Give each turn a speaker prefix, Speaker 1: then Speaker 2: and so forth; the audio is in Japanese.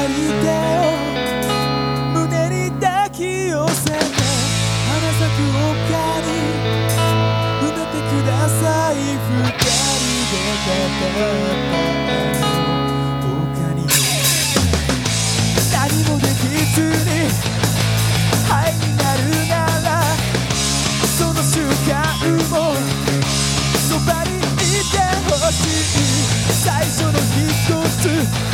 Speaker 1: を胸に抱き寄せて花咲く丘に埋めてください二人で語った丘に何もできずに灰になるならその瞬間もそばにいてほしい最初の一つ